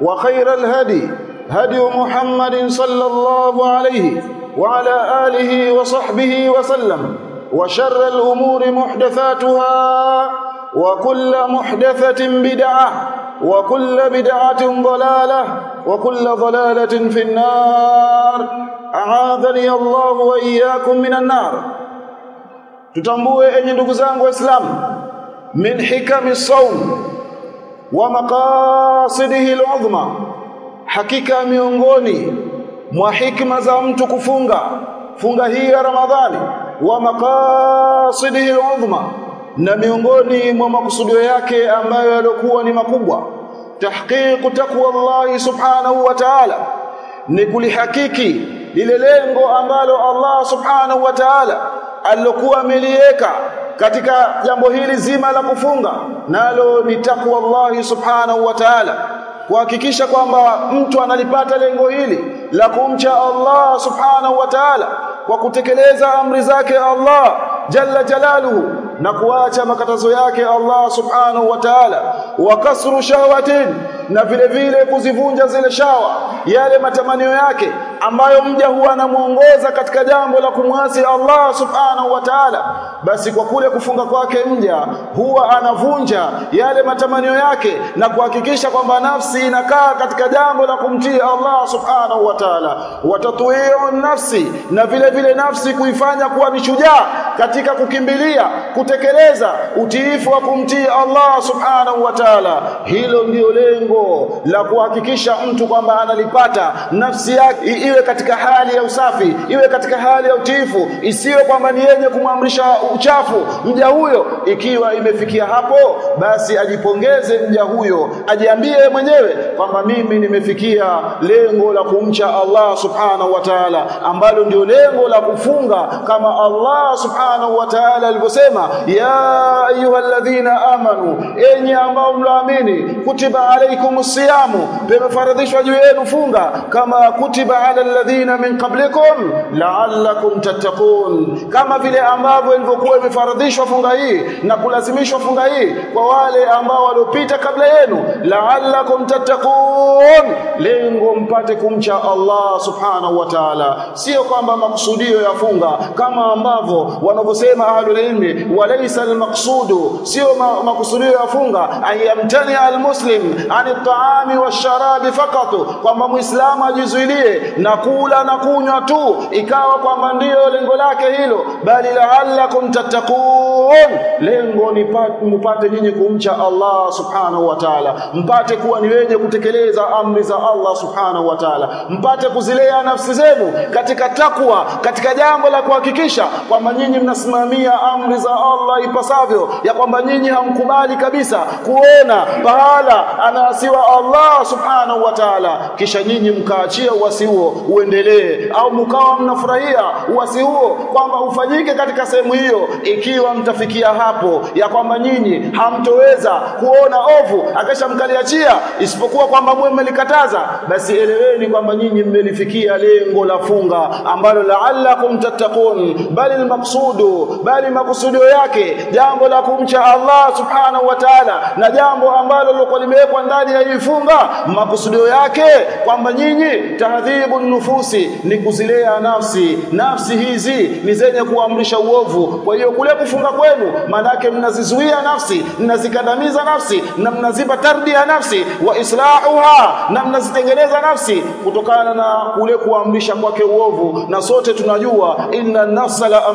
وخير الهدي هدي محمد صلى الله عليه وعلى آله وصحبه وسلم وشر الأمور محدثاتها وكل محدثة بدعة وكل بدعة ضلالة وكل ضلالة في النار. أعاذني الله وإياكم من النار. Tutambue enyi ndugu zangu waislamu min hikami saum wa maqasidihi al'azma hakika miongoni mwa hikma za mtu kufunga funga hii ya ramadhani wa maqasidihi al'azma na miongoni mwa makusudio yake ambayo yalikuwa ni makubwa tahqiqu taqwa Allah subhanahu wa ta'ala ni kulihakiki lile lengo ambalo Allah subhanahu wa ta'ala alilokuwa ameliweka katika jambo hili zima la kufunga nalo ni takwa Allah subhanahu wa ta'ala kuhakikisha kwamba mtu analipata lengo hili la kumcha Allah subhanahu wa ta'ala kwa kutekeleza amri zake Allah jalla jalaluhu na kuacha makatazo yake Allah subhanahu wa ta'ala wa kasru shahwatin na vile vile kuzivunja zile shawa yale matamanio yake ambayo mja huwa anamuongoza katika jambo la kumwasi Allah subhanahu wa ta'ala basi kwa kule kufunga kwake mja huwa anavunja yale matamanio yake na kuhakikisha kwamba nafsi inakaa katika jambo la kumtii Allah subhanahu wa ta'ala. Watatuiu nafsi na vile vile nafsi kuifanya kuwa ni shujaa katika kukimbilia kutekeleza utiifu wa kumtii Allah subhanahu wa ta'ala. Hilo ndio lengo la kuhakikisha mtu kwamba analipata nafsi yake iwe katika hali ya usafi iwe katika hali ya utiifu isiwe kwamba ni yenye kumwamrisha uchafu mja huyo. Ikiwa imefikia hapo basi ajipongeze mja huyo ajiambie mwenyewe kwamba mimi nimefikia lengo la kumcha Allah subhanahu wa ta'ala ambalo ndio lengo la kufunga kama Allah subhanahu wa ta'ala alivyosema ya ayyuhalladhina amanu enyi ambao mlaamini kutiba alaykumus siyamu pemefaradhishwa juu yenu funga kama kutiba ala alladhina min qablikum la'allakum tattaqun. Kama vile ambavyo ilivyokuwa imefaradhishwa funga hii na kulazimishwa funga hii kwa wale ambao waliopita kabla yenu la'allakum tattaqun lengo mpate kumcha Allah subhanahu wa ta'ala. Sio kwamba makusudio ya funga kama ambavyo wanavyosema ahlulilmi walaisa almaqsudu sio makusudio ya funga. Ayamtani almuslim ani at-ta'ami wash-sharabi faqat kwamba muislamu ajizuilie na kula na kunywa tu ikawa kwamba ndiyo lengo lake hilo. Bali la'allakum tattaqun lengo ni mpate nyinyi kumcha Allah subhanahu wa ta'ala. Mpate kuwa ni wenye kutekeleza amri za Allah subhanahu wa ta'ala. Mpate kuzilea nafsi zenu katika takwa katika jambo la kuhakikisha kwamba nyinyi mnasimamia amri za Allah ipasavyo ya kwamba nyinyi hamkubali kabisa kuona pahala anaasiwa Allah subhanahu wa ta'ala. Kisha nyinyi mkaachia uasi huo uendelee au mkawa mnafurahia uasi huo kwamba ufanyike katika sehemu hiyo ikiwa mtafikia hapo ya kwamba nyinyi hamtoweza kuona ovu akisha mkaliachia isipokuwa kwamba mwe mmelikataza basi eleweni kwamba nyinyi mmelifikia lengo la funga ambalo la'allakum tattaqun bali almaqsudu bali makusudio yake jambo la kumcha Allah subhanahu wa ta'ala na jambo ambalo lilikuwa limewekwa ndani ya ifunga makusudio yake kwamba nyinyi tahdhibu nufusi ni kuzilea nafsi. Nafsi hizi ni zenye kuamrisha uovu. Kwa hiyo kule kufunga kwenu manake mnazizuia nafsi mnazikandamiza nafsi na mnazipa tarbia nafsi wa islahuha na mnazitengeneza nafsi kutokana na kule kuamrisha kwake uovu. Na sote tunajua inna nafsa la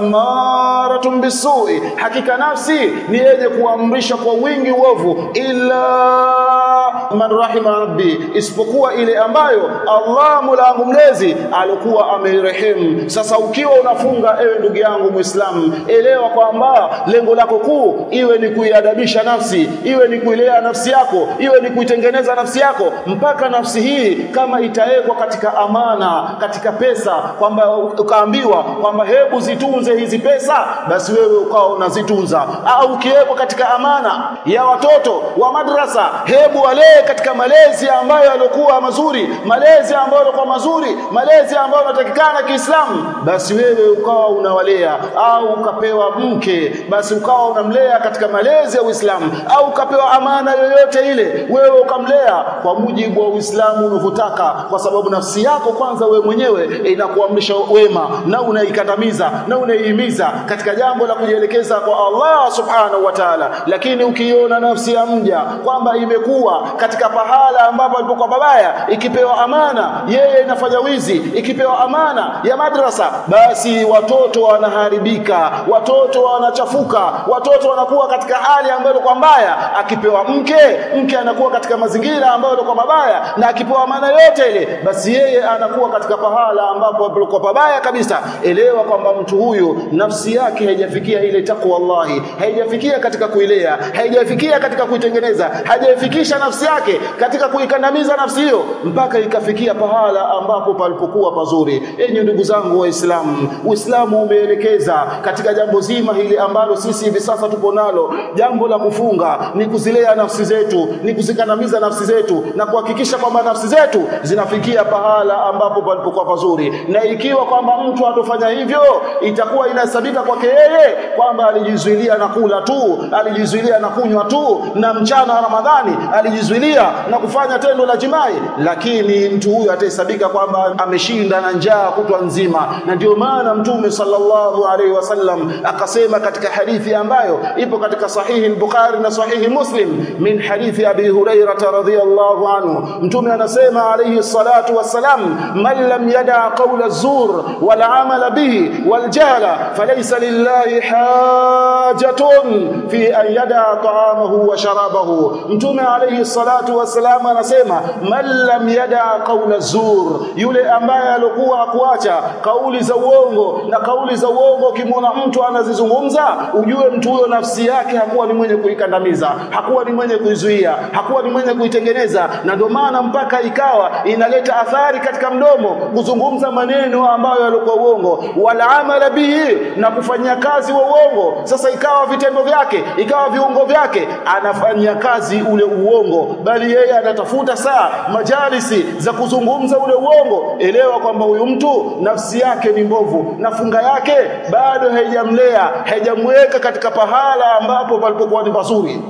amaratun bisui. Hakika nafsi ni yenye kuamrisha kwa wingi uovu. Ila man rahima rabbi. Isipokuwa ile ambayo Allah mulangu mlezi alikuwa ameirehemu. Sasa ukiwa unafunga ewe ndugu yangu muislamu elewa kwamba lengo lako kuu iwe ni kuiadabisha nafsi iwe ni kuilea nafsi yako iwe ni kuitengeneza nafsi yako mpaka nafsi hii kama itawekwa katika amana katika pesa kwamba ukaambiwa kwamba hebu zitunze hizi pesa basi wewe ukawa unazitunza. Au ukiwepo katika amana ya watoto wa madrasa hebu walee katika malezi ambayo yalikuwa mazuri malezi ambayo yalikuwa mazuri malezi ambayo yanatakikana Kiislamu. Basi wewe ukawa unawalea au ukapewa mke basi ukawa unamlea katika malezi ya Uislamu au ukapewa amana yoyote ile wewe ukamlea. Kwa mujibu wa Uislamu unavyotaka kwa sababu nafsi yako kwanza wewe mwenyewe inakuamrisha wema na unaikandamiza na unaihimiza katika jambo la kujielekeza kwa Allah subhanahu wa ta'ala. Lakini ukiona nafsi ya mja kwamba imekuwa katika pahala ambapo alipokuwa babaya ikipewa amana yeye inafanya wizi ikipewa amana ya madrasa basi watoto wanaharibika watoto wanachafuka watoto wanakuwa katika hali ambayo kwa mbaya. Akipewa mke mke anakuwa katika mazingira ambayo kwa mabaya na akipewa amana yote ile basi yeye anakuwa katika pahala ambapo kwa pabaya kabisa. Elewa kwamba mtu huyu nafsi yake haijafikia ile takwa Allahi haijafikia katika kuilea haijafikia katika kuitengeneza haijafikisha nafsi yake katika kuikandamiza nafsi hiyo mpaka ikafikia pahala ambapo palipokuwa pazuri. Enyi ndugu zangu waislamu uislamu umeelekeza katika jambo zima hili ambalo sisi hivi sasa tupo nalo. Jambo la kufunga ni kuzilea nafsi zetu ni kuzikandamiza nafsi zetu na kuhakikisha kwamba nafsi zetu zinafikia pahala ambapo palipokuwa pazuri. Na ikiwa kwamba mtu atofanya hivyo itakuwa inahesabika kwake yeye kwamba alijizuilia na kula tu alijizuilia na kunywa tu na mchana Ramadhani alijizuilia na kufanya tendo la jimai lakini mtu huyu atahesabika kwamba ameshinda na njaa kutwa nzima. Na ndio maana mtume sallallahu alaihi wasallam akasema katika hadithi ambayo ipo katika sahihi al-Bukhari na sahihi Muslim min hadithi Abi Huraira radhiyallahu anhu. Mtume anasema alayhi salatu wassalam man lam yada qawla zur wal amala bihi wal jahla falaysa lillahi hajatun fi an yada ta'amahu wa sharabahu. Mtume alayhi salatu wassalam anasema man lam yada qawla zur yule ambaye alikuwa akuacha kauli za uongo na kauli za uongo ukimwona mtu anazizungumza ujue mtu huyo nafsi yake hakuwa ni mwenye kuikandamiza hakuwa ni mwenye kuizuia hakuwa ni mwenye kuitengeneza na ndio maana mpaka ikawa inaleta athari katika mdomo kuzungumza maneno ambayo yalikuwa uongo. Wala amala bihi na kufanyia kazi wa uongo. Sasa ikawa vitendo vyake ikawa viungo vyake anafanyia kazi ule uongo. Bali yeye anatafuta saa majalisi za kuzungumza ule uongo. Elewa kwamba huyu mtu nafsi yake ni mbovu na funga yake bado haijamlea haijamweka katika pahala ambapo palipokuwa ni pazuri.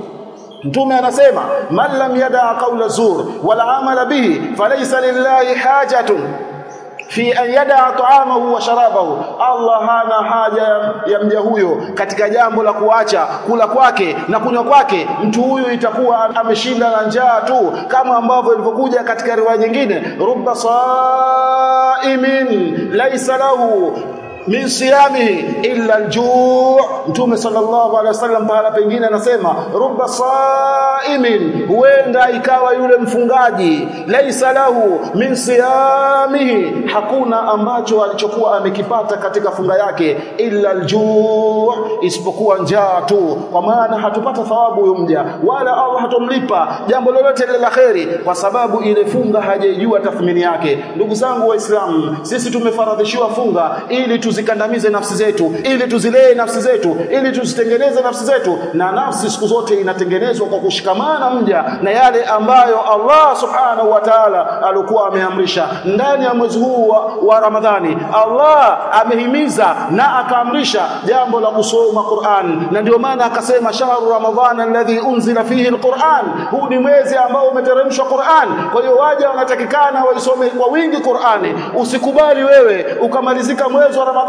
Mtume anasema man lam yada qawla zur wala amala bihi falaysa lillahi hajatun fi an yada ta'amahu wa sharabahu. Allah hana haja ya mja huyo katika jambo la kuacha kula kwake na kunywa kwake. Mtu huyu itakuwa ameshinda na njaa tu kama ambavyo ilivyokuja katika riwaya nyingine. Rubba saimin laysa lahu min siyamihi illa aljuu mtume sallallahu alaihi wasallam pahala pengine anasema rubba saimin huenda ikawa yule mfungaji. Laisa lahu min siyamihi hakuna ambacho alichokuwa amekipata katika funga yake illa aljuu isipokuwa njaa tu kwa maana hatupata thawabu huyo mja wala Allah hatomlipa jambo lolote la kheri kwa sababu ile funga hajaijua tathmini yake. Ndugu zangu waislamu sisi tumefaradhishiwa funga ili tu tuzikandamize nafsi zetu ili tuzilee nafsi zetu ili tuzitengeneze nafsi zetu. Na nafsi siku zote inatengenezwa kwa kushikamana mja na yale ambayo Allah subhanahu wa ta'ala alikuwa ameamrisha. Ndani ya mwezi huu wa, wa Ramadhani Allah amehimiza na akaamrisha jambo la kusoma Qur'an. Na ndio maana akasema shahru ramadhan alladhi unzila fihi alquran. Huu ni mwezi ambao umeteremshwa Qur'an. Kwa hiyo waja wanatakikana waisome kwa wingi Qur'ani. Usikubali wewe ukamalizika mwezi wa Ramadhani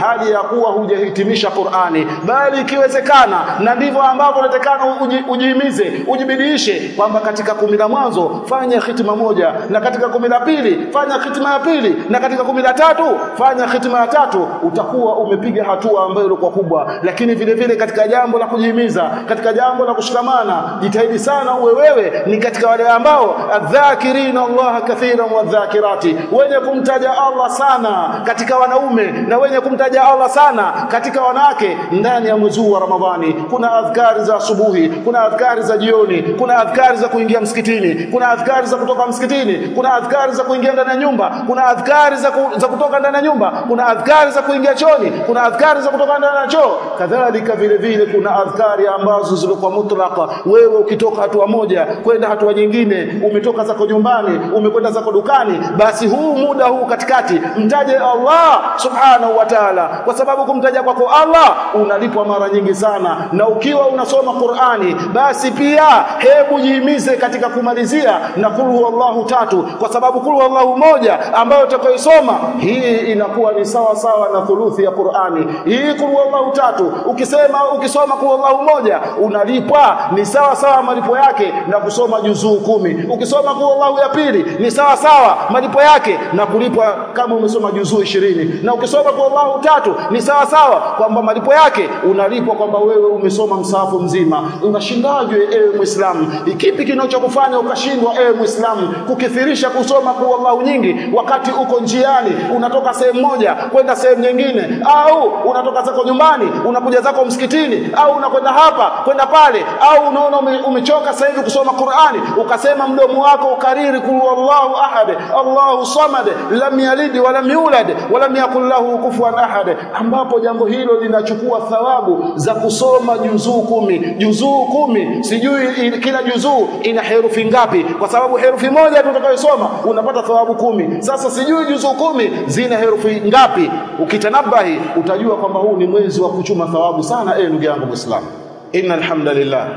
hali ya kuwa hujahitimisha Qur'ani. Bali ikiwezekana na ndivyo ambavyo unatakana uji, ujihimize ujibidiishe kwamba katika kumi la mwanzo fanya hitima moja na katika kumi la pili fanya hitima ya pili na katika kumi la tatu fanya hitima ya tatu. Utakuwa umepiga hatua ambayo ilikuwa kubwa. Lakini vile vile katika jambo la kujihimiza katika jambo la kushikamana jitahidi sana uwe wewe ni katika wale ambao adhakirina Allah kathiran wadhakirati wenye kumtaja Allah sana katika wanaume na wenye kumtaja Allah sana katika wanawake ndani ya mwezi wa Ramadhani. Kuna adhkari za asubuhi kuna adhkari za jioni kuna adhkari za kuingia msikitini kuna adhkari za kutoka msikitini kuna adhkari za kuingia ndani ya nyumba kuna adhkari za, ku, za kutoka ndani ya nyumba kuna adhkari za kuingia choni kuna adhkari za kutoka ndani ya choo. Kadhalika vile vile kuna adhkari ambazo zilikuwa mutlaka wewe ukitoka hatua moja kwenda hatua nyingine umetoka zako nyumbani umekwenda zako dukani basi huu muda huu katikati mtaje Allah subhanahu wa ta'ala. Kwa sababu kumtaja kwako Allah unalipwa mara nyingi sana. Na ukiwa unasoma Qur'ani basi pia hebu jihimize katika kumalizia na kul huwallahu tatu. Kwa sababu kul huwallahu moja ambayo utakayosoma hii inakuwa ni sawa sawa na thuluthi ya Qur'ani. Hii kul huwallahu tatu ukisema ukisoma kul huwallahu moja unalipwa ni sawa sawa malipo yake na kusoma juzuu kumi. Ukisoma kul huwallahu ya pili ni sawa sawa malipo yake na kulipwa kama umesoma juzuu ishirini. Na ukisoma kul Allahu tatu ni sawa sawa kwamba malipo yake unalipwa kwamba wewe umesoma msahafu mzima. Unashindaje ewe muislamu? Kipi kinachokufanya ukashindwa ewe muislamu kukithirisha kusoma kwa Allahu nyingi wakati uko njiani unatoka sehemu moja kwenda sehemu nyingine? Au unatoka zako nyumbani unakuja zako msikitini au unakwenda hapa kwenda pale au unaona umechoka sasa hivi kusoma Qur'ani ukasema mdomo wako ukariri kul Allahu ahad Allahu samad lam yalid wa lam yulad wa lam yakul lahu kufuwan ahad ambapo jambo hilo linachukua thawabu za kusoma juzuu kumi. Juzuu kumi sijui kila juzuu ina herufi ngapi. Kwa sababu herufi moja tu utakayosoma unapata thawabu kumi. Sasa sijui juzuu kumi zina herufi ngapi. Ukitanabahi utajua kwamba huu ni mwezi wa kuchuma thawabu sana eh ndugu yangu muislamu. Innal hamdalillah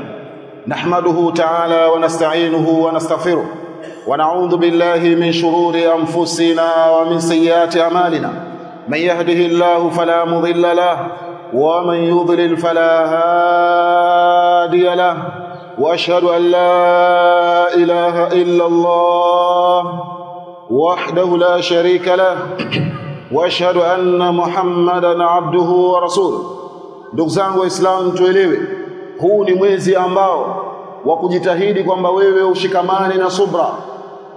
nahmaduhu ta'ala wa nasta'inuhu wa nastaghfiruh ونعوذ بالله billahi min shururi anfusina wa min من يهده الله فلا مضل له ومن يضلل فلا هادي له وأشهد أن لا إله إلا الله وحده لا شريك له وأشهد أن محمدا عبده ورسوله. دوغزان واسلام تويليوي هو ni mwezi ambao wa kujitahidi kwamba wewe ushikamane na subra.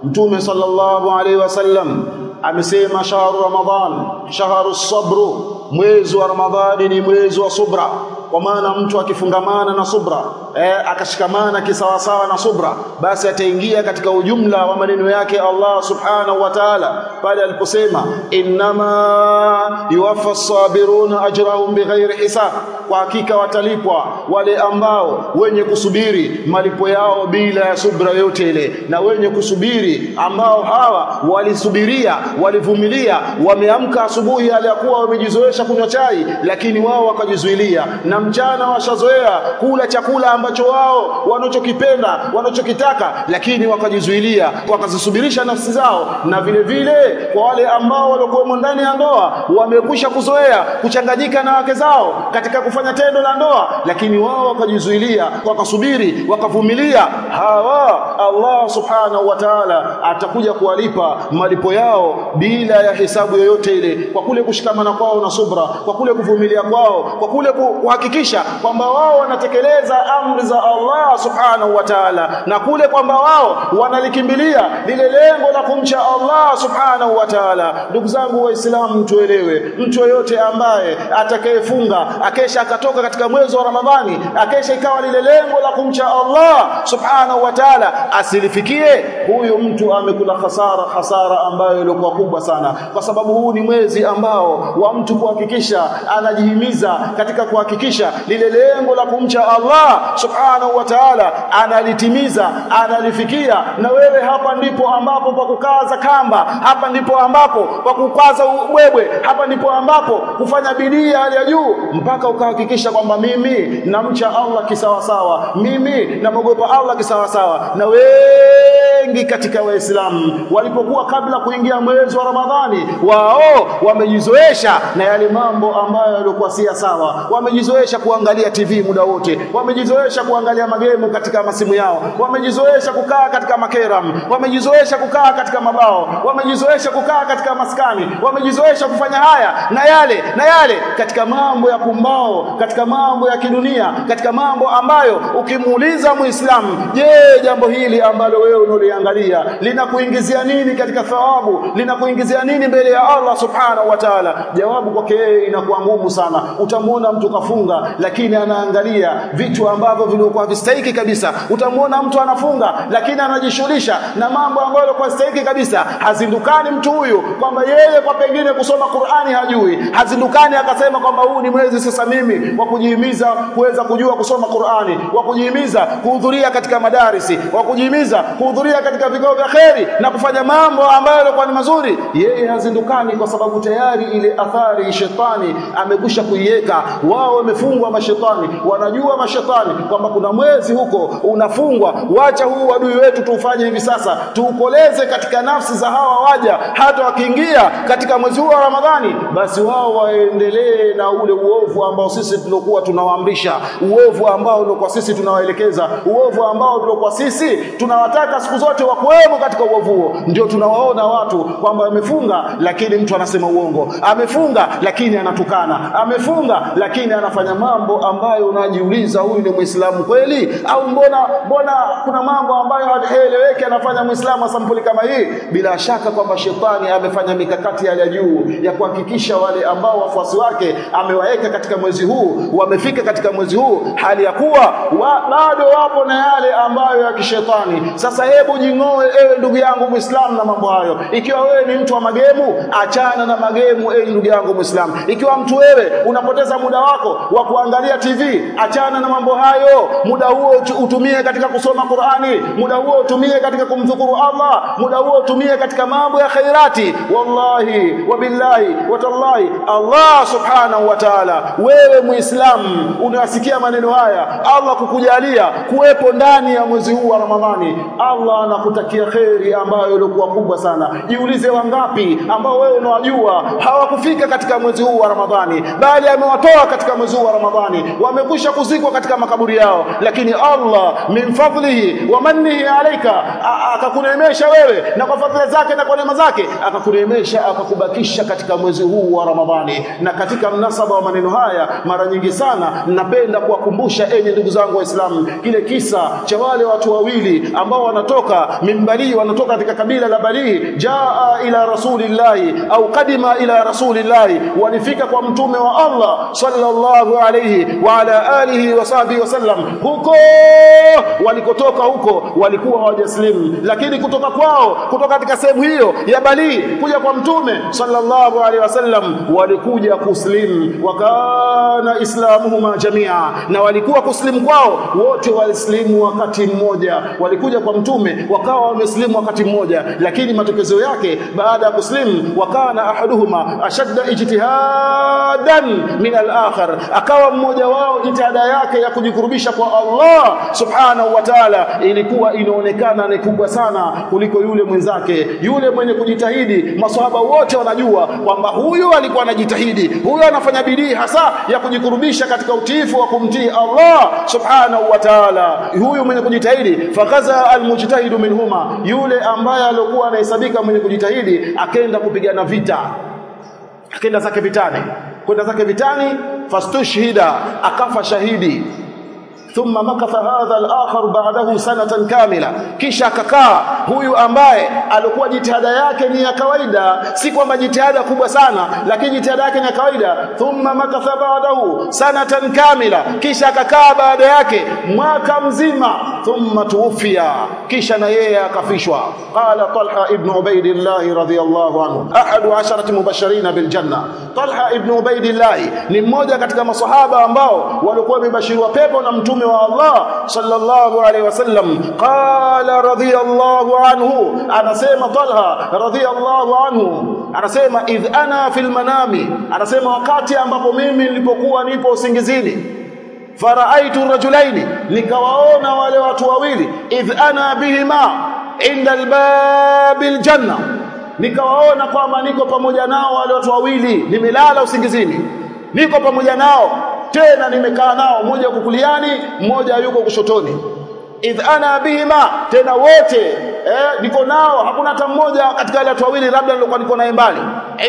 Mtume sallallahu alayhi wasallam amesema shahru ramadhan shahru sabru. Mwezi wa ramadhani ni mwezi wa subra. Kwa maana mtu akifungamana na subra eh, akashikamana kisawasawa na subra basi ataingia katika ujumla wa maneno yake Allah subhanahu wa ta'ala pale aliposema innama yuwaffa as-sabiruna ajrahum bighairi hisab. Kwa hakika watalipwa wale ambao wenye kusubiri malipo yao bila ya subra yote ile na wenye kusubiri ambao hawa walisubiria walivumilia wameamka asubuhi aliyakuwa wamejizoesha kunywa chai lakini wao wakajizuilia na mchana washazoea kula chakula ambacho wao wanachokipenda wanachokitaka lakini wakajizuilia wakazisubirisha nafsi zao. Na vile vile kwa wale ambao walikuwa ndani ya ndoa wamekwisha kuzoea kuchanganyika na wake zao katika kufanya tendo la ndoa lakini wao wakajizuilia wakasubiri wakavumilia. Hawa Allah subhanahu wa ta'ala atakuja kuwalipa malipo yao bila ya hesabu yoyote ile kwa kule kushikamana kwao na subra kwa kule kuvumilia kwao kwa kule kuhakikisha kwamba wao wanatekeleza amri amri za Allah subhanahu wa ta'ala. Na kule kwamba wao wanalikimbilia lile lengo la kumcha Allah subhanahu wa ta'ala. Ndugu zangu waislamu tuelewe mtu yoyote ambaye atakayefunga akesha akatoka katika mwezi wa Ramadhani akesha ikawa lile lengo la kumcha Allah subhanahu wa ta'ala asilifikie huyu mtu amekula hasara hasara ambayo ilikuwa kubwa sana. Kwa sababu huu ni mwezi ambao wa mtu kuhakikisha anajihimiza katika kuhakikisha lile lengo la kumcha Allah subhanahu wa ta'ala analitimiza analifikia. Na wewe hapa ndipo ambapo pa kukaza kamba hapa ndipo ambapo pa kukaza ubwebwe hapa ndipo ambapo kufanya bidii hali ya juu mpaka ukahakikisha kwamba mimi namcha Allah kisawasawa mimi namogopa Allah kisawasawa. Na wengi katika waislamu walipokuwa kabla kuingia mwezi wa Ramadhani wao wamejizoesha na yale mambo ambayo yalikuwa si sawa. Wamejizoesha kuangalia TV muda wote. Wamejizoesha kuangalia magemu katika masimu yao. Wamejizoesha kukaa katika makeram. Wamejizoesha kukaa katika mabao. Wamejizoesha kukaa katika maskani. Wamejizoesha kufanya haya na yale na yale katika mambo ya kumbao, katika mambo ya kidunia katika mambo ambayo ukimuuliza muislamu je jambo hili ambalo wewe unaliangalia linakuingizia nini katika thawabu? Linakuingizia nini mbele ya Allah subhanahu wa ta'ala? Jawabu kwake yeye inakuwa ngumu sana. Utamwona mtu kafunga lakini anaangalia vitu ambavyo vilikuwa vistahiki kabisa. Utamwona mtu anafunga lakini anajishughulisha na mambo ambayo kwa stahiki kabisa. Hazindukani mtu huyu kwamba yeye kwa pengine kusoma Qur'ani hajui. Hazindukani akasema kwamba huu ni mwezi sasa mimi wa kujihimiza kuweza kujua kusoma Qur'ani wa kujihimiza kuhudhuria katika madarisi wa kujihimiza kuhudhuria katika vikao vya kheri na kufanya mambo ambayo yalikuwa ni mazuri. Yeye hazindukani kwa sababu tayari ile athari shetani amekusha kuiweka. Wao wamefungwa mashetani wanajua mashetani kwamba kuna mwezi huko unafungwa. Wacha huu adui wetu tuufanye hivi sasa tuukoleze katika nafsi za hawa waja. Hata wakiingia katika mwezi huu wa Ramadhani basi wao waendelee na ule uovu ambao sisi tulokuwa tunawaamrisha uovu ambao kwa sisi tunawaelekeza uovu ambao kwa sisi tunawataka siku zote wakuwemo katika uovu huo. Ndio tunawaona watu kwamba wamefunga lakini mtu anasema uongo. Amefunga lakini anatukana. Amefunga lakini anafanya mambo ambayo unajiuliza huyu ni kweli? Au mbona mbona kuna mambo ambayo hayaeleweki anafanya muislamu asampuli sampuli kama hii? Bila shaka kwamba shetani amefanya mikakati ya juu ya kuhakikisha wale ambao wafuasi wake amewaeka katika mwezi huu wamefika katika mwezi huu hali ya kuwa wa, bado wapo na yale ambayo ya kishetani. Sasa hebu jing'oe ewe ndugu yangu muislamu na mambo hayo. Ikiwa wewe ni mtu wa magemu achana na magemu ewe ndugu yangu muislamu. Ikiwa mtu wewe unapoteza muda wako wa kuangalia TV achana na mambo hayo muda huo utumie katika kusoma Qur'ani muda huo utumie katika kumdhukuru Allah muda huo utumie katika mambo ya khairati. Wallahi wabillahi watallahi Allah subhanahu wa ta'ala wewe muislamu unasikia maneno haya Allah kukujalia kuwepo ndani ya mwezi huu wa Ramadhani Allah anakutakia kheri ambayo ilikuwa kubwa sana. Jiulize wangapi ambao wewe unawajua hawakufika katika mwezi huu wa Ramadhani bali amewatoa katika mwezi huu wa Ramadhani wamekwisha kuzikwa katika makaburi yao. Lakini Allah min fadlihi wa mannihi alayka akakuneemesha wewe na kwa fadhila zake na kwa neema zake akakuneemesha akakubakisha katika mwezi huu wa Ramadhani. Na katika mnasaba wa maneno haya mara nyingi sana napenda kuwakumbusha enyi ndugu zangu waislamu kile kisa cha wale watu wawili ambao wanatoka mimbali wanatoka katika kabila la Bali jaa ila rasulillahi au kadima ila rasulillahi. Walifika kwa mtume wa Allah sallallahu alayhi wa ala alihi wa sahbihi wasallam huko walikotoka huko walikuwa hawajaslimu. Lakini kutoka kwao kutoka katika sehemu hiyo ya Bali kuja kwa mtume sallallahu alaihi wasallam walikuja kuslimu wakana islamuhuma jamia. Na walikuwa kuslimu kwao wote walislimu wakati mmoja. Walikuja kwa mtume wakawa wameslimu wakati mmoja. Lakini matokezo yake baada ya kuslimu wakana ahaduhuma ashadda ijtihadan min al-akhar akawa mmoja wao jitihada yake ya kujikurubisha kwa Allah subhanahu wa ta'ala ilikuwa inaonekana ni kubwa sana kuliko yule mwenzake yule mwenye kujitahidi. Maswahaba wote wanajua kwamba huyu alikuwa anajitahidi huyu anafanya bidii hasa ya kujikurubisha katika utiifu wa kumtii Allah subhanahu wa ta'ala. Huyu mwenye kujitahidi fakaza almujtahidu minhuma yule ambaye alikuwa anahesabika mwenye kujitahidi akaenda kupigana vita akaenda zake vitani kwenda zake vitani fastushhida akafa shahidi thumma makatha hadha al-akhar ba'dahu sanatan kamila. Kisha akakaa huyu ambaye alikuwa jitihada yake ni ya kawaida si kwamba jitihada kubwa sana lakini jitihada yake ni ya kawaida. Thumma makatha ba'dahu sanatan kamila. Kisha akakaa baada yake mwaka mzima. Thumma tuwfiya. Kisha na yeye akafishwa. Qala talha ibn ubaidillah radhiyallahu anhu ahadu asharati mubashirin bil janna talha ibn ubaidillah ni mmoja katika masahaba ambao walikuwa wamebashiriwa pepo na mtume wa Allah sallallahu alaihi wasallam qala radhiyallahu anhu. Anasema talha radhiyallahu anhu. Anasema idh ana fil manami. Anasema wakati ambapo mimi nilipokuwa nipo usingizini faraaitu rajulaini. Nikawaona wale watu wawili idh ana bihima inda albabil janna nikawaona kwamba niko pamoja nao wale watu wawili nimelala usingizini. Niko pamoja nao tena nimekaa nao mmoja yuko kuliani mmoja yuko kushotoni. Idh ana bihima tena wote eh, niko nao hakuna hata mmoja katika wale watu wawili labda nilikuwa niko naye mbali.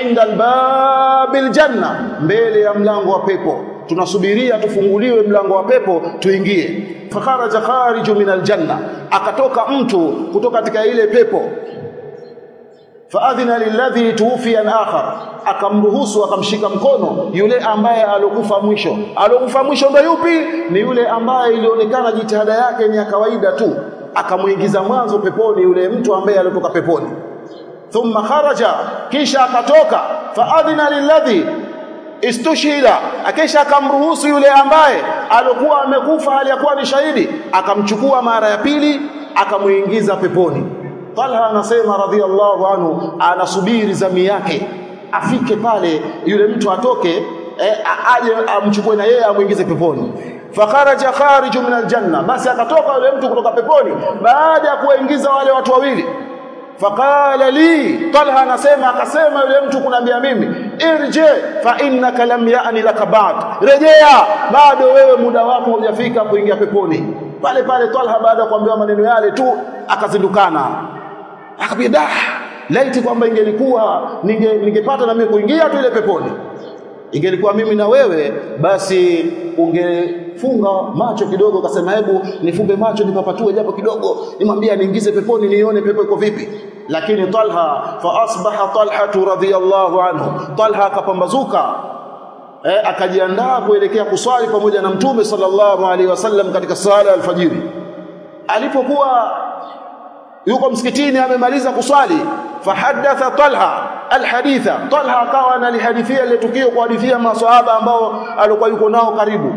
Inda albabil janna mbele ya mlango wa pepo. Tunasubiria tufunguliwe mlango wa pepo tuingie. Fakharaja khariju min aljanna akatoka mtu kutoka katika ile pepo faadhina lilladhi tuwfiya akhar. Akamruhusu akamshika mkono yule ambaye alokufa mwisho. Alokufa mwisho ndo yupi? Ni yule ambaye ilionekana jitihada yake ni ya kawaida tu. Akamuingiza mwanzo peponi yule mtu ambaye alitoka peponi. Thumma kharaja kisha akatoka. Faadhina lilladhi istushhida. Akisha akamruhusu yule ambaye alikuwa amekufa hali ya kuwa ni shahidi. Akamchukua mara ya pili akamuingiza peponi Talha anasema radhiallahu anhu anasubiri zamu yake afike pale yule mtu atoke eh, aje amchukue na yeye amuingize peponi. Fakharaja khariju min aljanna basi akatoka yule mtu kutoka peponi baada ya kuwaingiza wale watu wawili. Faqala li talha anasema akasema yule mtu kunambia mimi irje fa innaka lam ya'ni laka ba'd rejea bado wewe muda wako hujafika kuingia peponi. Pale pale talha baada ya kuambiwa maneno yale tu akazindukana akapiga laiti kwamba ingelikuwa ninge, ningepata na mimi kuingia tu ile peponi. Ingelikuwa mimi na wewe basi ungefunga macho kidogo ukasema hebu nifumbe macho nipapatue japo kidogo nimwambie niingize peponi nione pepo iko vipi. Lakini Talha fa asbaha Talha radhiyallahu anhu. Talha akapambazuka eh, akajiandaa kuelekea kuswali pamoja na mtume sallallahu alaihi wasallam katika sala alfajiri. Alipokuwa yuko msikitini amemaliza kuswali. Fahadatha Talha alhaditha. Talha akawa analihadithia ile tukio kwa hadithia maswahaba ambao alikuwa yuko nao karibu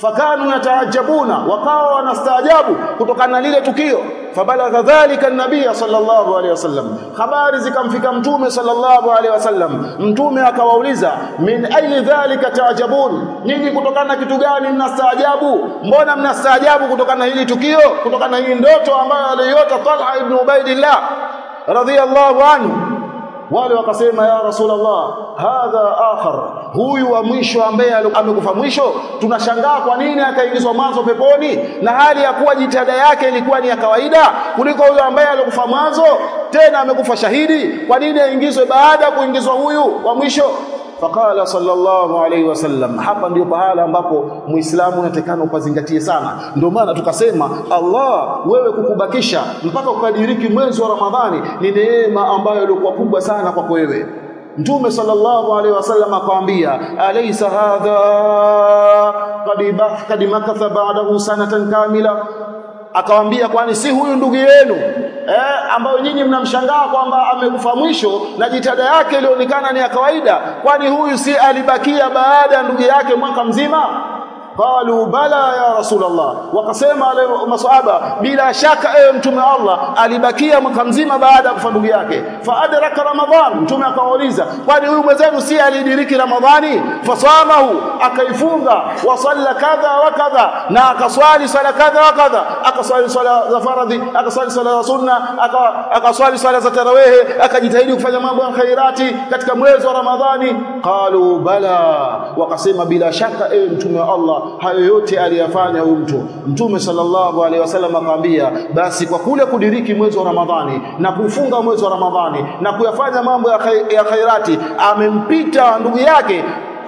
fakanu yataajabuna wakawa wanastaajabu kutokana na lile tukio. Fabalagha dhalika an-nabiy sallallahu alaihi wasallam habari zikamfika mtume sallallahu alaihi wasallam mtume akawauliza min ayi dhalika taajabun nyinyi kutokana na kitu gani mnastaajabu? Mbona mnastaajabu kutokana na hili tukio? Kutokana na hii ndoto ambayo aliyoota Talha ibn Ubaidillah radhiyallahu anhu. Wale wakasema ya rasulullah hadha akhar huyu wa mwisho ambaye amekufa mwisho tunashangaa kwa nini akaingizwa mwanzo peponi na hali ya kuwa jitihada yake ilikuwa ni ya kawaida kuliko huyu ambaye alikufa mwanzo tena amekufa shahidi. Kwa nini aingizwe baada ya kuingizwa huyu wa mwisho? Faqala sallallahu alayhi wasallam hapa ndiyo pahala ambapo muislamu unatekana upazingatie sana. Ndio maana tukasema Allah wewe kukubakisha mpaka ukadiriki mwezi wa Ramadhani ni neema ambayo ilikuwa kubwa sana kwako wewe Mtume sallallahu alaihi wasallam akamwambia alaysa hadha qad makatha ba'dahu sanatan kamila. Akawambia kwani si huyu ndugu yenu eh, ambayo nyinyi mnamshangaa kwamba amekufa mwisho na jitada yake ilionekana ni ya kawaida? Kwani huyu si alibakia baada ya ndugu yake mwaka mzima qalu bala ya rasulullah wakasema wale maswahaba bila shaka ewe mtume wa Allah alibakia mwaka mzima baada ya kufa ndugu yake. Fa adraka ramadhan. Mtume akawauliza kwani huyu mwenzenu si alidiriki ramadhani? Fasamahu akaifunga. Wasalla kadha wa kadha na akaswali sala kadha wa kadha. Akaswali sala za faradhi akaswali sala za sunna akaswali sala za tarawehe akajitahidi kufanya mambo ya khairati katika mwezi wa ramadhani. Qalu bala. Wakasema bila shaka ewe mtume wa Allah hayo yote aliyafanya huyu mtu. Mtume sallallahu alaihi wasallam akamwambia basi kwa kule kudiriki mwezi wa ramadhani na kufunga mwezi wa ramadhani na kuyafanya mambo ya, ya khairati amempita ndugu yake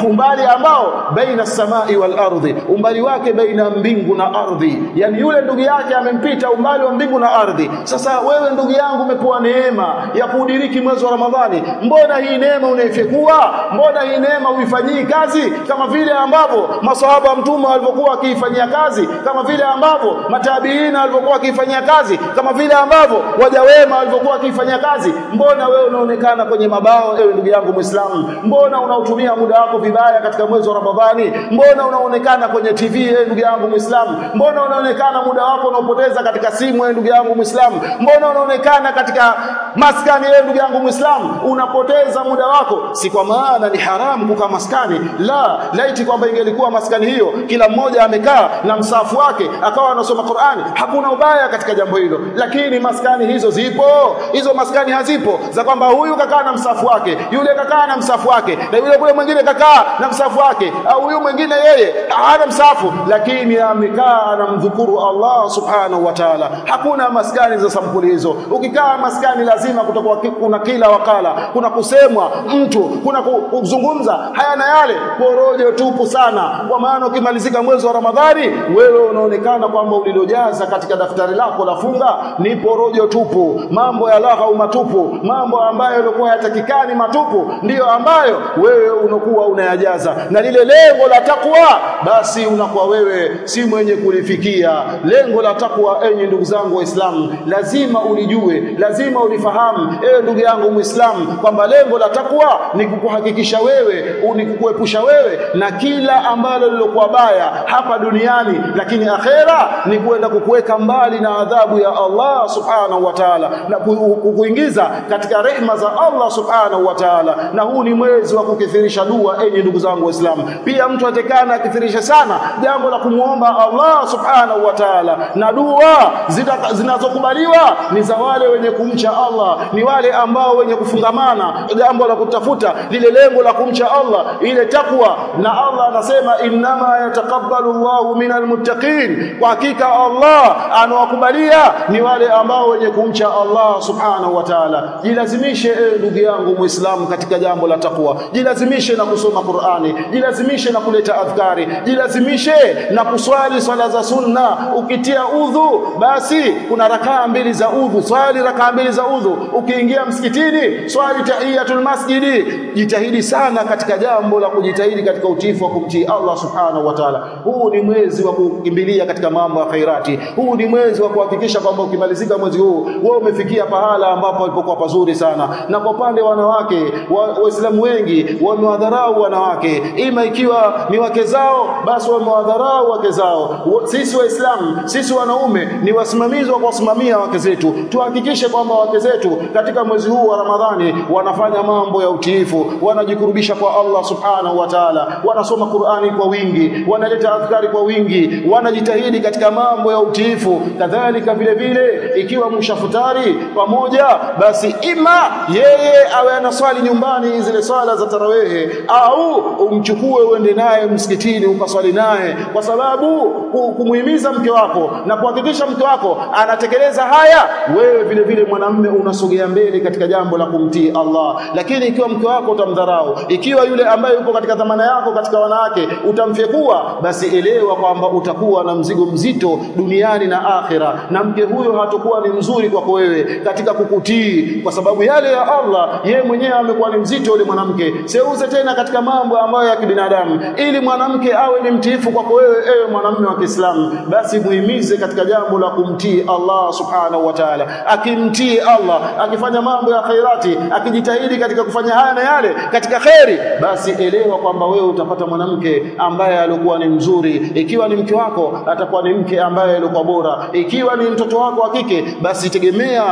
umbali ambao baina samai wal ardhi umbali wake baina mbingu na ardhi. Yani yule ndugu yake amempita umbali wa mbingu na ardhi. Sasa wewe ndugu yangu umepewa neema ya kuudiriki mwezi wa Ramadhani. Mbona hii neema unaifekua? Mbona hii neema uifanyii kazi? Kama vile ambavyo masahaba wa mtume walivyokuwa wakiifanyia kazi. Kama vile ambavyo matabiina walivyokuwa wakiifanyia kazi. Kama vile ambavyo waja wema walivyokuwa wakiifanyia kazi. Mbona wewe unaonekana kwenye mabao ewe ndugu yangu Muislamu? Mbona unautumia muda wako vibaya katika mwezi wa Ramadhani. Mbona unaonekana kwenye TV eh, ndugu yangu Muislamu? Mbona unaonekana muda wako unaopoteza katika simu eh, ndugu yangu Muislamu? Mbona unaonekana katika maskani eh, ndugu yangu Muislamu? Unapoteza muda wako. Si kwa maana ni haramu kukaa maskani. La laiti kwamba ingelikuwa maskani hiyo kila mmoja amekaa na msafu wake akawa anasoma Qur'ani. Hakuna ubaya katika jambo hilo. Lakini maskani hizo zipo. Hizo maskani hazipo. Za kwamba huyu kakaa na msafu wake yule kakaa na msafu wake na yule kule mwingine kakaa na msafu wake au huyu mwingine yeye hana msafu lakini amekaa anamdhukuru Allah subhanahu wa ta'ala. Hakuna maskani za sampuli hizo. Ukikaa maskani lazima kutakuwa kuna kila wakala kuna kusemwa mtu kuna kuzungumza. Haya na yale porojo tupu sana. Kwa maana ukimalizika mwezi wa Ramadhani wewe unaonekana kwamba ulilojaza katika daftari lako la funga ni porojo tupu. Mambo ya lagha matupu mambo ambayo yalikuwa yatakikani matupu ndiyo ambayo wewe unakuwa unayajaza. Na lile lengo la takwa basi unakuwa wewe si mwenye kulifikia. Lengo la takwa enyi ndugu zangu waislamu lazima ulijue lazima ulifahamu ewe ndugu yangu muislamu kwamba lengo la takwa ni kukuhakikisha wewe ni kukuepusha wewe na kila ambalo lilokuwa baya hapa duniani lakini akhera ni kwenda kukuweka mbali na adhabu ya Allah subhanahu wa ta'ala na kukuingiza katika rehma za Allah subhanahu wa ta'ala. Na huu ni mwezi wa kukithirisha dua enyi ndugu zangu waislamu. Pia mtu atekana akithirisha sana jambo la kumuomba Allah subhanahu wa ta'ala. Na dua zinazokubaliwa ni za wale wenye kumcha Allah ni wale ambao wenye kufungamana jambo la kutafuta lile lengo la kumcha Allah ile takwa. Na Allah anasema innama yataqabbalu Allahu minal muttaqin. Kwa hakika Allah anawakubalia ni wale ambao wenye kumcha Allah subhanahu wa ta'ala. Jilazimishe ndugu yangu muislamu katika jambo la takwa. Jilazimishe na kusoma Qur'ani jilazimishe na kuleta adhkari jilazimishe na kuswali swala za sunna. Ukitia udhu basi kuna rakaa mbili za udhu. Swali rakaa mbili za udhu ukiingia msikitini swali tahiyatul masjidi. Jitahidi sana katika jambo la kujitahidi katika utiifu wa kumtii Allah subhanahu wa ta'ala. Huu ni mwezi wa kukimbilia katika mambo ya khairati. Huu ni mwezi wa kuhakikisha kwamba ukimalizika mwezi huu wewe umefikia pahala ambapo walipokuwa pazuri sana. Na kwa upande wanawake waislamu wengi wamewadharau wanawake. Ima ikiwa ni wake zao basi wamewadharau wake zao. Sisi waislamu sisi wanaume ni wasimamizi wa kuwasimamia wake zetu. Tuhakikishe kwamba wake zetu katika mwezi huu wa Ramadhani wanafanya mambo ya utiifu wanajikurubisha kwa Allah subhanahu wa ta'ala. Wanasoma Qur'ani kwa wingi wanaleta adhkari kwa wingi wanajitahidi katika mambo ya utiifu. Kadhalika vile vile ikiwa mshafutari pamoja basi ima yeye awe anaswali nyumbani zile swala za tarawehe au umchukue uende naye msikitini ukaswali naye. Kwa sababu kumuhimiza mke wako na kuhakikisha mke wako anatekeleza haya wewe vile vile mwanamume unasogea mbele katika jambo la kumtii Allah. Lakini ikiwa mke wako utamdharau ikiwa yule ambaye yuko katika dhamana yako katika wanawake utamfyekua basi elewa kwamba utakuwa na mzigo mzito duniani na akhira na mke huyo hatakuwa ni mzuri kwako wewe katika kukutii. Kwa sababu yale ya Allah ye mwenyewe amekuwa ni mzito yule mwanamke. Seuze tena katika mambo ambayo ya kibinadamu. Ili mwanamke awe ni mtiifu kwako wewe ewe mwanamume wa Kiislamu basi muhimize katika jambo la kumtii Allah subhanahu wa ta'ala. Akimtii Allah akifanya mambo ya khairati akijitahidi katika kufanya haya na yale katika khairi basi elewa kwamba wewe utapata mwanamke ambaye alikuwa ni mzuri. Ikiwa ni mke wako atakuwa ni mke ambaye alikuwa bora. Ikiwa ni mtoto wako wa kike basi tegemea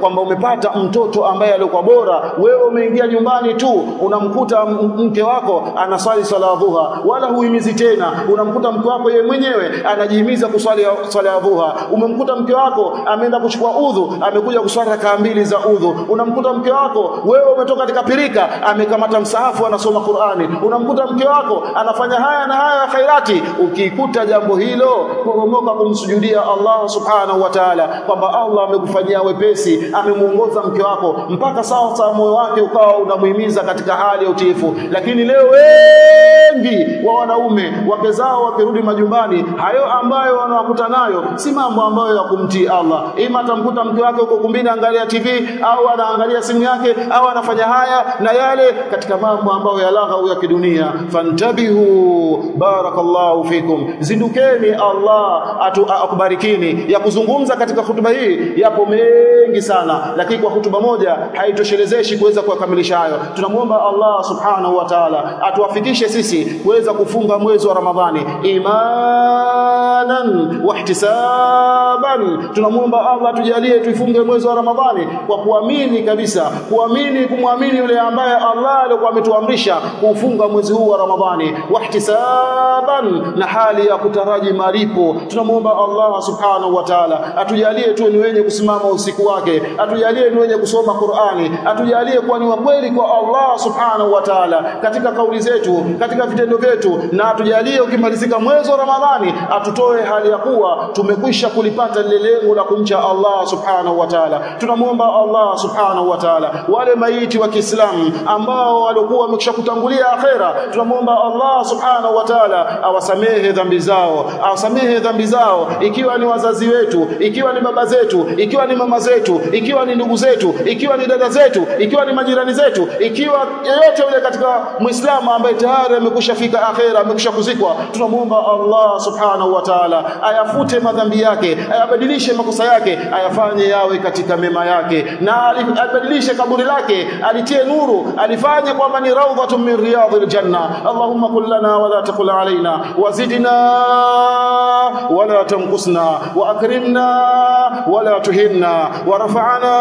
kwamba umepata mtoto ambaye alikuwa bora. Wewe umeingia nyumbani tu unamkuta mke wako anaswali swala dhuha wala huimizi tena. Unamkuta mke wako yeye mwenyewe anajihimiza kuswali swala ya dhuha umemkuta mke wako ameenda kuchukua udhu amekuja kuswali rakaa mbili za udhu. Unamkuta mke wako wewe umetoka katika pirika amekamata msahafu anasoma Qur'ani. Unamkuta mke wako anafanya haya na haya ya khairati. Ukikuta jambo hilo poromoka kumsujudia Allah subhanahu wa ta'ala kwamba Allah amekufanyia wepesi amemuongoza mke wako mpaka sasa moyo wake ukawa unamuhimiza katika hali ya utiifu. Lakini leo wengi wa wanaume wake zao wakirudi majumbani hayo ambayo wanawakuta nayo si mambo ambayo ya kumtii Allah. Ima atamkuta mke wake huko kumbini angalia TV au anaangalia simu yake au anafanya haya na yale katika mambo ambayo ya lagha ya kidunia. Fantabihu barakallahu fikum. Zindukeni Allah atu, akubarikini. Ya kuzungumza katika hutuba hii yapo mengi sana lakini kwa hutuba moja haitoshelezeshi kuweza kuyakamilisha hayo. Tunamuomba Allah subhanahu wa ta'ala atuwafikishe sisi kuweza kufunga mwezi wa Ramadhani imanan wa ihtisaban. Tunamuomba Allah tujalie tuifunge mwezi wa Ramadhani kwa kuamini kabisa kuamini kumwamini yule ambaye Allah alikuwa ametuamrisha kuufunga mwezi huu wa Ramadhani wa ihtisaban na hali ya kutaraji malipo. Tunamuomba Allah subhanahu wa ta'ala atujalie tuwe ni wenye kusimama usiku wake atujalie ni wenye kusoma Qur'ani atujalie kuwa ni wa kweli kwa Allah subhanahu wa ta'ala katika kauli zetu katika vitendo vyetu na atujalie ukimalizika mwezi wa Ramadhani atutoe hali ya kuwa tumekwisha kulipata lile lengo la kumcha Allah subhanahu wa ta'ala. Tunamuomba Allah subhanahu wa ta'ala. Wale maiti wa Kiislamu ambao walikuwa wamekisha kutangulia akhera tunamuomba Allah subhanahu wa ta'ala awasamehe dhambi zao awasamehe dhambi zao. Ikiwa ni wazazi wetu ikiwa ni baba zetu ikiwa ni mama zetu ikiwa ni ndugu zetu ikiwa ni dada zetu ikiwa ni majirani zetu ikiwa yeyote yule katika muislamu ambaye tayari amekushafika akhera amekushakuzikwa tunamuomba Allah subhanahu wa ta'ala ayafute madhambi yake ayabadilishe makosa yake ayafanye yawe katika mema yake. Na abadilishe kaburi lake alitie nuru alifanye kwamba ni raudhatun min riyadil janna. Allahumma qul lana wa la taqul alaina wazidna wa la tanqusna wa akrimna wa la tuhinna warfa'na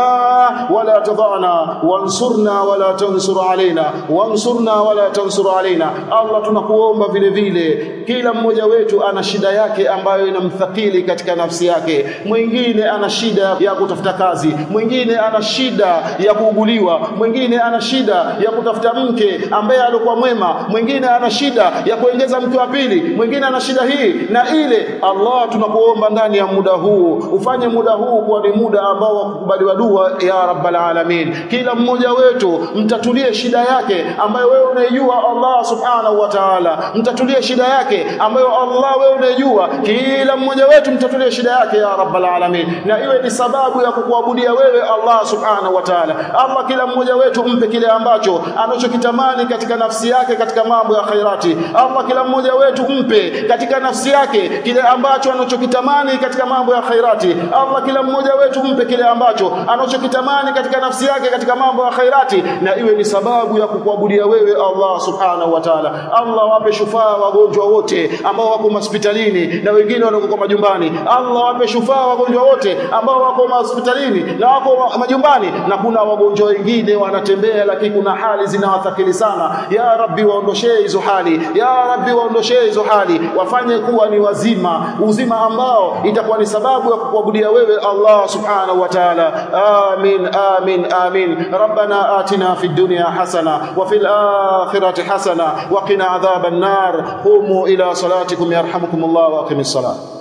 wa la tadhana wansurna wa la tansur alaina wansurna wa la wala alaina. Allah tunakuomba vile vile. Kila mmoja wetu ana shida yake ambayo inamthakili katika nafsi yake. Mwingine ana shida ya kutafuta kazi. Mwingine ana shida ya kuuguliwa. Mwingine ana shida ya kutafuta mke ambaye alikuwa mwema. Mwingine ana shida ya kuongeza mke wa pili. Mwingine ana shida hii na ile. Allah tunakuomba ndani ya muda huu. Ufanye muda huu kuwa ni muda ambao wakukubaliwa dua ya rabbal alamin. Kila mmoja wetu mtatulie shida yake ambayo wewe Allah subhanahu wa ta'ala. Mtatulia shida yake ambayo Allah wewe unajua kila mmoja wetu mtatulia shida yake ya rabbal alamin. Na iwe ni sababu ya kukuabudia wewe Allah subhanahu wa ta'ala. Allah kila mmoja wetu mpe kile ambacho anachokitamani katika nafsi yake katika mambo ya khairati. Allah kila mmoja wetu mpe katika nafsi yake kile ambacho anachokitamani katika mambo ya khairati. Allah kila mmoja wetu mpe kile ambacho anachokitamani katika nafsi yake katika mambo ya khairati. Na iwe ni sababu ya kukuabudia wewe Allah subhanahu wa ta'ala. Allah wape shufaa wagonjwa wote ambao wako hospitalini na wengine wanaokuwa majumbani. Allah wape shufaa wagonjwa wote ambao wako hospitalini na wako majumbani. Na kuna wagonjwa wengine wanatembea lakini kuna hali zinawathakili sana. Ya rabbi waondoshee hizo hali. Ya rabbi waondoshee hizo hali. Wafanye kuwa ni wazima. Uzima ambao itakuwa ni sababu ya kukuabudia wewe Allah subhanahu wa ta'ala. Amin amin amin. Rabbana atina fid dunya hasana wa fil akhirati الآخرة حسنة وقنا عذاب النار. قوموا إلى صلاتكم يرحمكم الله وأقم الصلاة.